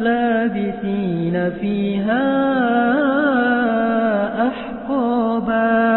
لابثين فيها أحقابا.